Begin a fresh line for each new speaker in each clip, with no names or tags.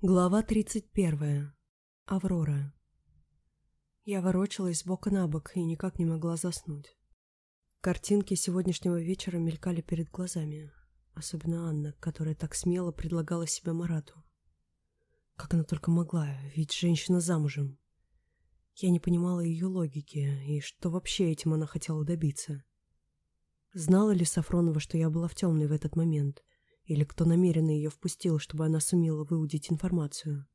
Глава 31. Аврора. Я ворочалась бока на бок и никак не могла заснуть. Картинки сегодняшнего вечера мелькали перед глазами, особенно Анна, которая так смело предлагала себя Марату. Как она только могла, ведь женщина замужем. Я не понимала ее логики и что вообще этим она хотела добиться. Знала ли Сафронова, что я была в темной в этот момент — или кто намеренно ее впустил, чтобы она сумела выудить информацию?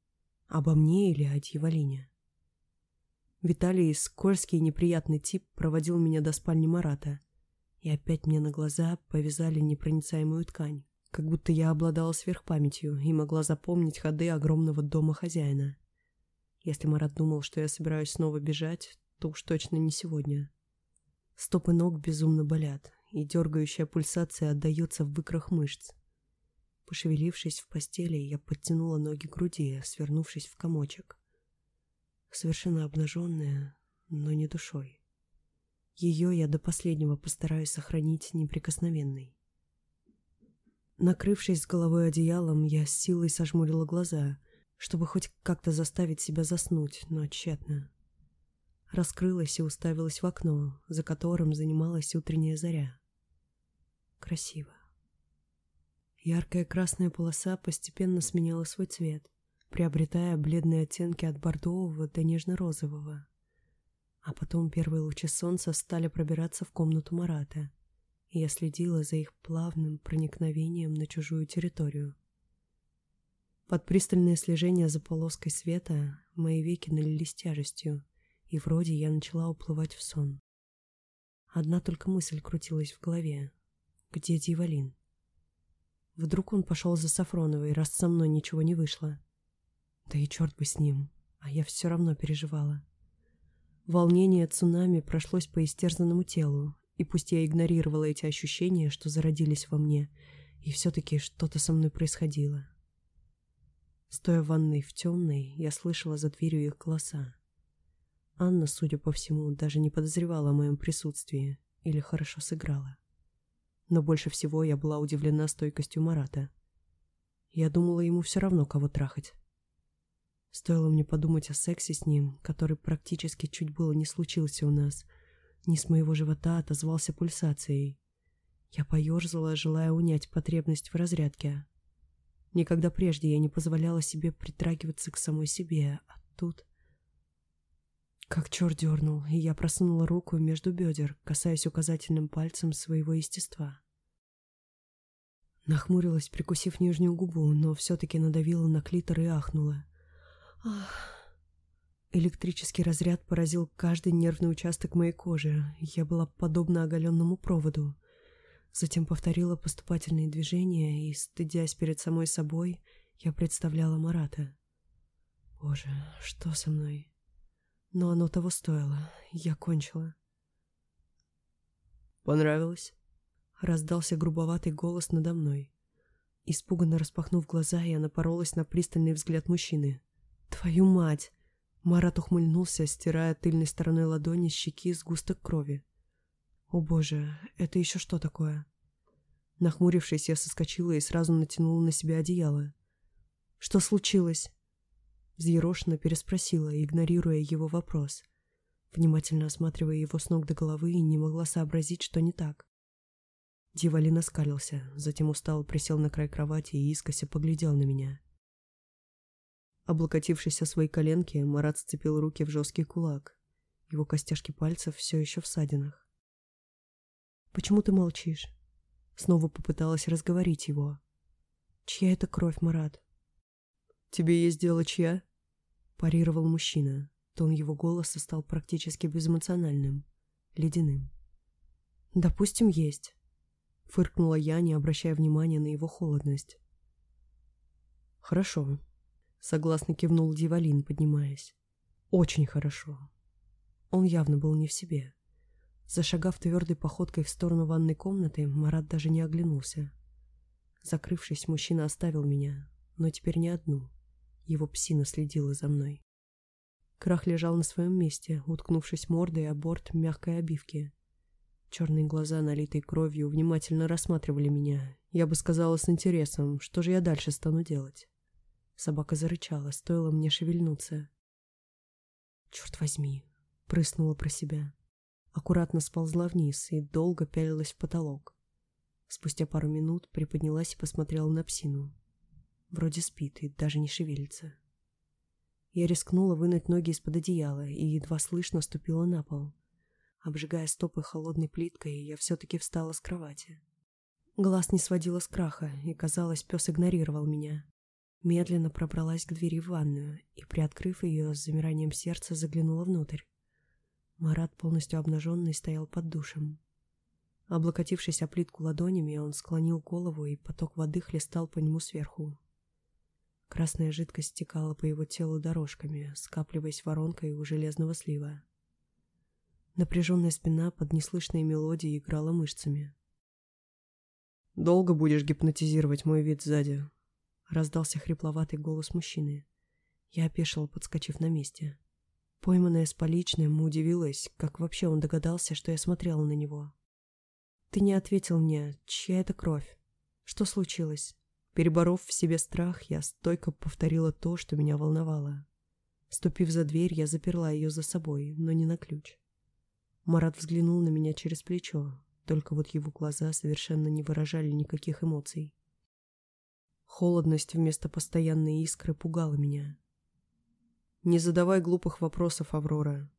Обо мне или о Дьяволине? Виталий, скользкий и неприятный тип, проводил меня до спальни Марата. И опять мне на глаза повязали непроницаемую ткань, как будто я обладала сверхпамятью и могла запомнить ходы огромного дома хозяина. Если Марат думал, что я собираюсь снова бежать, то уж точно не сегодня. Стопы ног безумно болят, и дергающая пульсация отдается в икрах мышц. Пошевелившись в постели, я подтянула ноги к груди, свернувшись в комочек. Совершенно обнаженная, но не душой. Ее я до последнего постараюсь сохранить неприкосновенной. Накрывшись с головой одеялом, я с силой сожмурила глаза, чтобы хоть как-то заставить себя заснуть, но тщетно. Раскрылась и уставилась в окно, за которым занималась утренняя заря. Красиво. Яркая красная полоса постепенно сменяла свой цвет, приобретая бледные оттенки от бордового до нежно-розового. А потом первые лучи солнца стали пробираться в комнату Марата, и я следила за их плавным проникновением на чужую территорию. Под пристальное слежение за полоской света мои веки налились тяжестью, и вроде я начала уплывать в сон. Одна только мысль крутилась в голове. Где Дивалин? Вдруг он пошел за Сафроновой, раз со мной ничего не вышло. Да и черт бы с ним, а я все равно переживала. Волнение цунами прошлось по истерзанному телу, и пусть я игнорировала эти ощущения, что зародились во мне, и все-таки что-то со мной происходило. Стоя в ванной в темной, я слышала за дверью их голоса. Анна, судя по всему, даже не подозревала о моем присутствии или хорошо сыграла но больше всего я была удивлена стойкостью Марата. Я думала, ему все равно, кого трахать. Стоило мне подумать о сексе с ним, который практически чуть было не случился у нас. Не с моего живота отозвался пульсацией. Я поерзала, желая унять потребность в разрядке. Никогда прежде я не позволяла себе притрагиваться к самой себе, а тут... Как черт дернул, и я просунула руку между бедер, касаясь указательным пальцем своего естества. Нахмурилась, прикусив нижнюю губу, но все-таки надавила на клитор и ахнула. Ах. Электрический разряд поразил каждый нервный участок моей кожи. Я была подобна оголенному проводу. Затем повторила поступательные движения и, стыдясь перед самой собой, я представляла Марата. Боже, что со мной? Но оно того стоило. Я кончила.
«Понравилось?»
Раздался грубоватый голос надо мной. Испуганно распахнув глаза, я напоролась на пристальный взгляд мужчины. «Твою мать!» Марат ухмыльнулся, стирая тыльной стороной ладони с щеки сгусток крови. «О боже, это еще что такое?» Нахмурившись, я соскочила и сразу натянула на себя одеяло. «Что случилось?» Взъерошенно переспросила, игнорируя его вопрос. Внимательно осматривая его с ног до головы, и не могла сообразить, что не так. Дивалин оскалился, затем устало присел на край кровати и искося поглядел на меня. Облокотившись о свои коленки, Марат сцепил руки в жесткий кулак. Его костяшки пальцев все еще в садинах. «Почему ты молчишь?» Снова попыталась разговорить его. «Чья это кровь, Марат?»
«Тебе есть дело чья?»
парировал мужчина. Тон его голоса стал практически безэмоциональным, ледяным. «Допустим, есть», — фыркнула я, не обращая внимания на его холодность.
«Хорошо», — согласно кивнул Дивалин, поднимаясь.
«Очень хорошо». Он явно был не в себе. Зашагав твердой походкой в сторону ванной комнаты, Марат даже не оглянулся. Закрывшись, мужчина оставил меня, но теперь не одну. Его псина следила за мной. Крах лежал на своем месте, уткнувшись мордой о борт мягкой обивки. Черные глаза, налитые кровью, внимательно рассматривали меня. Я бы сказала с интересом, что же я дальше стану делать. Собака зарычала, стоило мне шевельнуться. «Черт возьми!» — прыснула про себя. Аккуратно сползла вниз и долго пялилась в потолок. Спустя пару минут приподнялась и посмотрела на псину. Вроде спит и даже не шевелится. Я рискнула вынуть ноги из-под одеяла и едва слышно ступила на пол. Обжигая стопы холодной плиткой, я все-таки встала с кровати. Глаз не сводила с краха, и, казалось, пес игнорировал меня. Медленно пробралась к двери в ванную и, приоткрыв ее, с замиранием сердца заглянула внутрь. Марат, полностью обнаженный, стоял под душем. Облокотившись о плитку ладонями, он склонил голову, и поток воды хлестал по нему сверху. Красная жидкость стекала по его телу дорожками, скапливаясь воронкой у железного слива. Напряженная спина под неслышной мелодией играла мышцами.
«Долго будешь гипнотизировать мой вид сзади?»
Раздался хрипловатый голос мужчины. Я опешила, подскочив на месте. Пойманная с поличным, удивилась, как вообще он догадался, что я смотрела на него. «Ты не ответил мне, чья это кровь? Что случилось?» Переборов в себе страх, я стойко повторила то, что меня волновало. Ступив за дверь, я заперла ее за собой, но не на ключ. Марат взглянул на меня через плечо, только вот его глаза совершенно не выражали никаких эмоций. Холодность вместо постоянной искры пугала меня.
«Не задавай глупых вопросов, Аврора.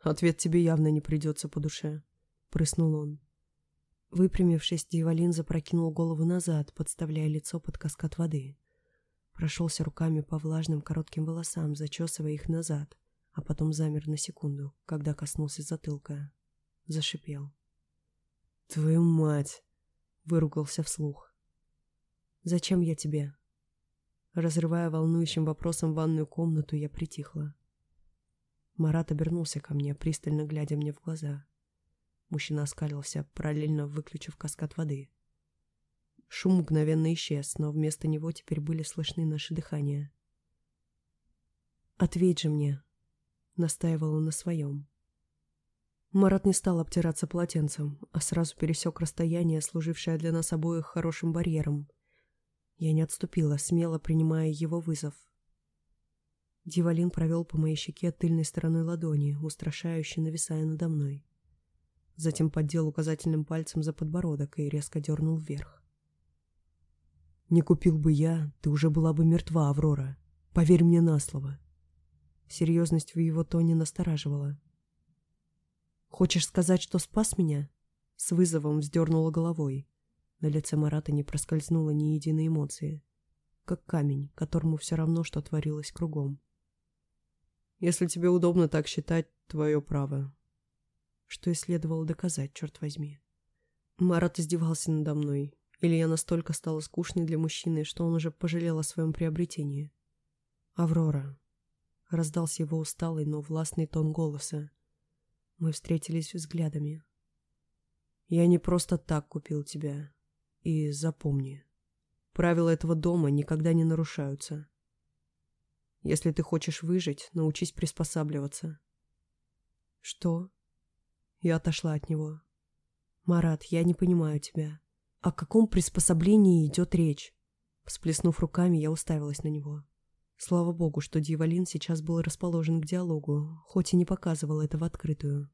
Ответ тебе явно не придется по душе», — прыснул он.
Выпрямившись, Дьяволин запрокинул голову назад, подставляя лицо под каскад воды. Прошелся руками по влажным коротким волосам, зачесывая их назад, а потом замер на секунду, когда коснулся затылка. Зашипел.
«Твою мать!» — выругался вслух.
«Зачем я тебе?» Разрывая волнующим вопросом ванную комнату, я притихла. Марат обернулся ко мне, пристально глядя мне в глаза. Мужчина оскалился, параллельно выключив каскад воды. Шум мгновенно исчез, но вместо него теперь были слышны наши дыхания. «Ответь же мне!» — настаивала на своем. Марат не стал обтираться полотенцем, а сразу пересек расстояние, служившее для нас обоих хорошим барьером, я не отступила, смело принимая его вызов. Дивалин провел по моей щеке тыльной стороной ладони, устрашающе нависая надо мной. Затем поддел указательным пальцем за подбородок и резко дернул вверх. «Не купил бы я, ты уже была бы мертва, Аврора. Поверь мне на слово». Серьезность в его тоне настораживала. «Хочешь сказать, что спас меня?» С вызовом вздернула головой, на лице Марата не проскользнуло ни единой эмоции. Как камень, которому все равно, что творилось кругом.
«Если тебе удобно так считать, твое право».
Что и следовало доказать, черт возьми. Марат издевался надо мной, или я настолько стала скучной для мужчины, что он уже пожалел о своем приобретении. «Аврора», — раздался его усталый, но властный тон голоса. Мы встретились взглядами. «Я не просто так купил тебя. И запомни, правила этого дома никогда не нарушаются. Если ты хочешь выжить, научись приспосабливаться. Что? Я отошла от него. Марат, я не понимаю тебя. О каком приспособлении идет речь? Всплеснув руками, я уставилась на него. Слава богу, что Дьяволин сейчас был расположен к диалогу, хоть и не показывал это в открытую.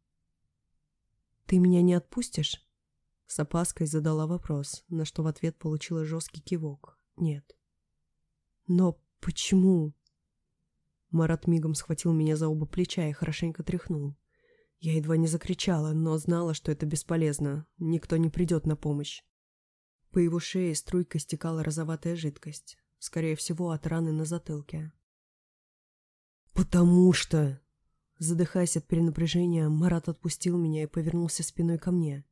«Ты меня не отпустишь?» С опаской задала вопрос, на что в ответ получила жесткий кивок. Нет. Но почему? Марат мигом схватил меня за оба плеча и хорошенько тряхнул. Я едва не закричала, но знала, что это бесполезно. Никто не придет на помощь. По его шее струйкой стекала розоватая жидкость. Скорее всего, от раны на затылке. «Потому что...» Задыхаясь от перенапряжения, Марат отпустил меня и повернулся спиной ко мне.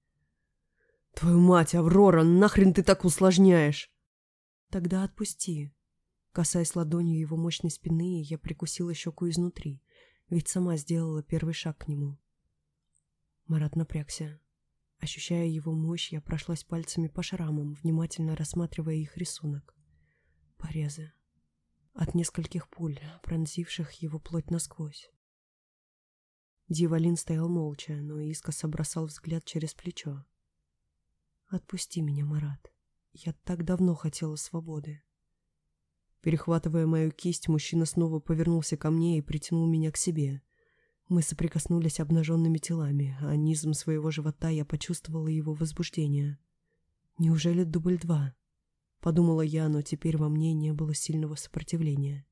«Твою мать, Аврора, нахрен ты так усложняешь?» «Тогда отпусти». Касаясь ладонью его мощной спины, я прикусила щеку изнутри, ведь сама сделала первый шаг к нему. Марат напрягся. Ощущая его мощь, я прошлась пальцами по шрамам, внимательно рассматривая их рисунок. Порезы. От нескольких пуль, пронзивших его плоть насквозь. Дьяволин стоял молча, но искоса бросал взгляд через плечо. Отпусти меня, Марат. Я так давно хотела свободы.
Перехватывая мою кисть, мужчина снова повернулся ко мне и притянул меня к себе. Мы соприкоснулись обнаженными телами, а низом своего живота я почувствовала его возбуждение. «Неужели дубль два?» Подумала я, но теперь во мне не было сильного сопротивления.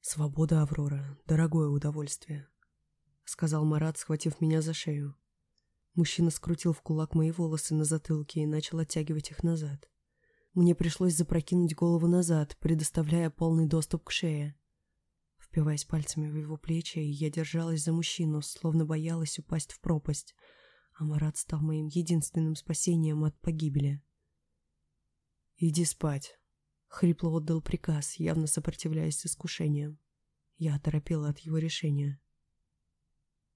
«Свобода, Аврора, дорогое удовольствие», — сказал Марат, схватив меня за шею. Мужчина скрутил в кулак мои волосы на затылке и начал оттягивать их назад. Мне пришлось запрокинуть голову назад, предоставляя полный доступ к шее. Впиваясь пальцами в его плечи, я держалась за мужчину, словно боялась упасть в пропасть, а Марат стал моим единственным спасением от погибели. «Иди спать», — хрипло отдал приказ, явно сопротивляясь искушениям. Я оторопела от его решения.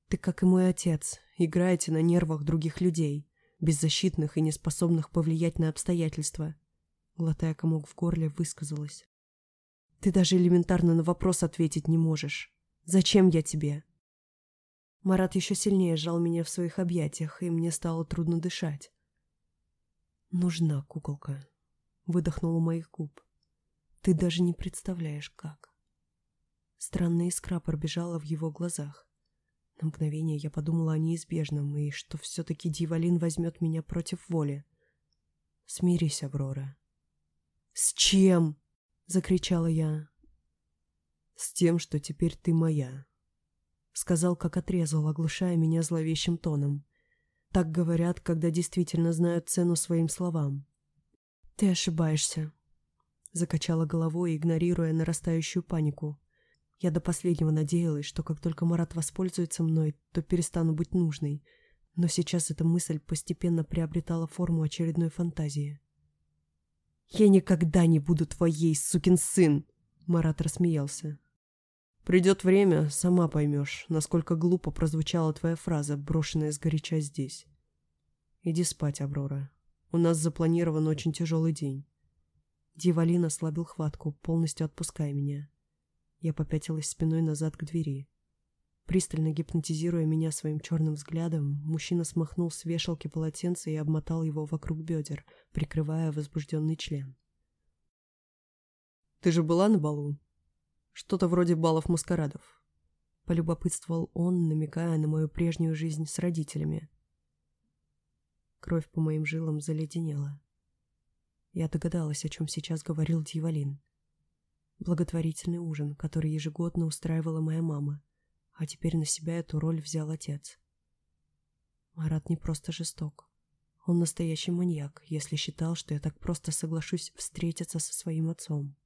«Ты, как и мой отец, играете на нервах других людей, беззащитных и неспособных повлиять на обстоятельства», глотая комок в горле, высказалась. «Ты даже элементарно на вопрос ответить не можешь. Зачем я тебе?» Марат еще сильнее сжал меня в своих объятиях, и мне стало трудно дышать. «Нужна куколка», — выдохнула моих губ. «Ты даже не представляешь, как». Странная искра пробежала в его глазах. На мгновение я подумала о неизбежном, и что все-таки Дивалин возьмет меня против воли. «Смирись, Аврора», «С чем?» — закричала я. «С тем, что теперь ты моя», — сказал, как отрезал, оглушая меня зловещим тоном. Так говорят, когда действительно знают цену своим словам. «Ты ошибаешься», — закачала головой, игнорируя нарастающую панику. Я до последнего надеялась, что как только Марат воспользуется мной, то перестану быть нужной, но сейчас эта мысль постепенно приобретала форму очередной фантазии. «Я никогда не буду твоей, сукин сын!» Марат рассмеялся. «Придет время, сама поймешь, насколько глупо прозвучала твоя фраза, брошенная сгоряча здесь. Иди спать, Аврора. У нас запланирован очень тяжелый день». Дьяволин ослабил хватку, полностью отпуская меня. Я попятилась спиной назад к двери. Пристально гипнотизируя меня своим черным взглядом, мужчина смахнул с вешалки полотенце и обмотал его вокруг бедер, прикрывая возбужденный член. «Ты же была на балу? Что-то вроде балов-маскарадов», — полюбопытствовал он, намекая на мою прежнюю жизнь с родителями. Кровь по моим жилам заледенела. Я догадалась, о чем сейчас говорил Дьяволин. Благотворительный ужин, который ежегодно устраивала моя мама — а теперь на себя эту роль взял отец. Марат не просто жесток. Он настоящий маньяк, если считал, что я так просто соглашусь встретиться со своим отцом.